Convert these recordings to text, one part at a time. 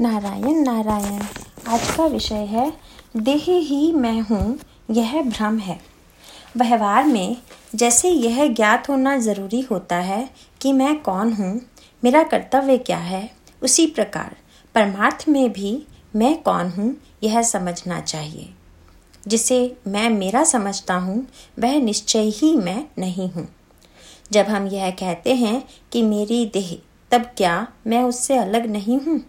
नारायण नारायण, आज का विषय है, देह ही मैं हूँ, यह भ्रम है। व्यवहार में जैसे यह ज्ञात होना ज़रूरी होता है कि मैं कौन हूँ, मेरा कर्तव्य क्या है, उसी प्रकार परमार्थ में भी मैं कौन हूँ, यह समझना चाहिए। जिसे मैं मेरा समझता हूँ, वह निश्चय ही मैं नहीं हूँ। जब हम यह कहते हैं कि मेरी देह, तब क्या मैं उससे अलग नहीं हूँ?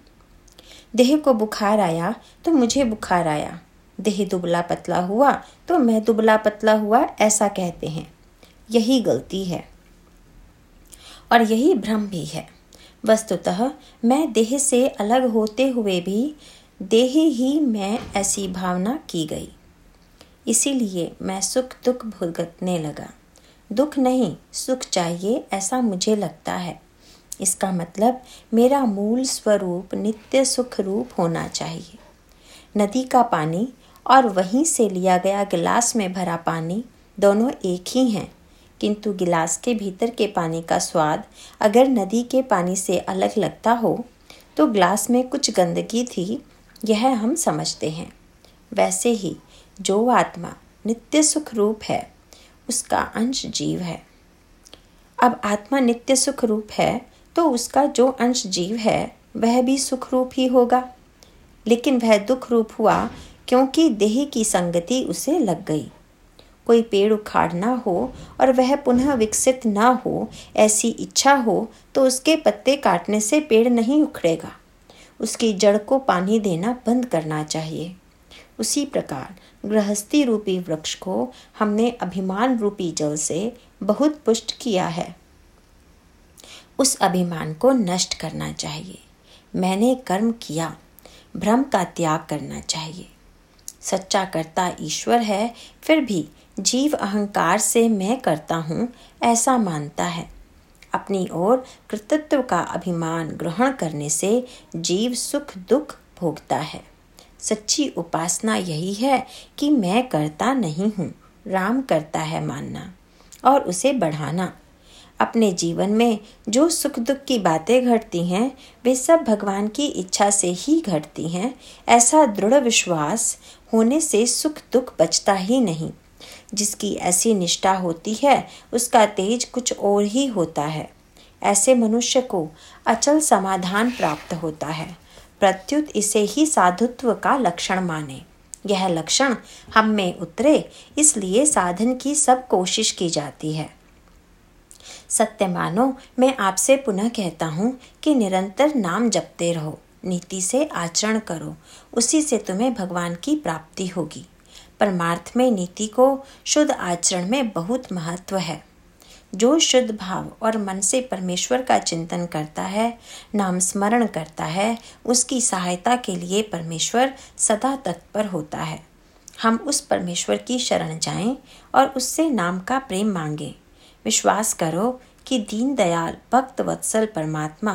देह को बुखार आया तो मुझे बुखार आया। देह दुबला पतला हुआ तो मैं दुबला पतला हुआ, ऐसा कहते हैं। यही गलती है। और यही भ्रम भी है। वस्तुतः मैं देह से अलग होते हुए भी देह ही मैं ऐसी भावना की गई। इसीलिए मैं सुख दुख भुगतने लगा। दुख नहीं, सुख चाहिए, ऐसा मुझे लगता है। इसका मतलब मेरा मूल स्वरूप नित्य सुख रूप होना चाहिए। नदी का पानी और वहीं से लिया गया गिलास में भरा पानी दोनों एक ही हैं, किंतु गिलास के भीतर के पानी का स्वाद अगर नदी के पानी से अलग लगता हो तो गिलास में कुछ गंदगी थी, यह हम समझते हैं। वैसे ही जो आत्मा नित्य सुख रूप है, उसका अंश जीव है। अब आत्मा नित्य सुख रूप है तो उसका जो अंश जीव है, वह भी सुख रूप ही होगा। लेकिन वह दुख रूप हुआ क्योंकि देह की संगति उसे लग गई। कोई पेड़ उखाड़ना हो और वह पुनः विकसित ना हो, ऐसी इच्छा हो तो उसके पत्ते काटने से पेड़ नहीं उखड़ेगा। उसकी जड़ को पानी देना बंद करना चाहिए। उसी प्रकार गृहस्थी रूपी वृक्ष को हमने अभिमान रूपी जल से बहुत पुष्ट किया है। उस अभिमान को नष्ट करना चाहिए। मैंने कर्म किया, भ्रम का त्याग करना चाहिए। सच्चा करता ईश्वर है, फिर भी जीव अहंकार से मैं करता हूँ, ऐसा मानता है। अपनी ओर कृतित्व का अभिमान ग्रहण करने से जीव सुख दुख भोगता है। सच्ची उपासना यही है कि मैं करता नहीं हूँ, राम करता है मानना और उसे बढ़ाना। अपने जीवन में जो सुख दुख की बातें घटती हैं, वे सब भगवान की इच्छा से ही घटती हैं। ऐसा दृढ़ विश्वास होने से सुख दुख बचता ही नहीं। जिसकी ऐसी निष्ठा होती है, उसका तेज कुछ और ही होता है। ऐसे मनुष्य को अचल समाधान प्राप्त होता है। प्रत्युत इसे ही साधुत्व का लक्षण माने। यह लक्षण हम में उतरे, इसलिए साधन की सब कोशिश की जाती है। सत्य मानो, मैं आपसे पुनः कहता हूँ कि निरंतर नाम जपते रहो, नीति से आचरण करो, उसी से तुम्हें भगवान की प्राप्ति होगी। परमार्थ में नीति को शुद्ध आचरण में बहुत महत्व है। जो शुद्ध भाव और मन से परमेश्वर का चिंतन करता है, नाम स्मरण करता है, उसकी सहायता के लिए परमेश्वर सदा तत्पर होता है। हम उस परमेश्वर की शरण जाएँ और उससे नाम का प्रेम मांगें। विश्वास करो कि दीन दयाल भक्त वत्सल परमात्मा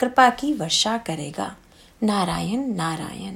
कृपा की वर्षा करेगा। नारायण नारायण।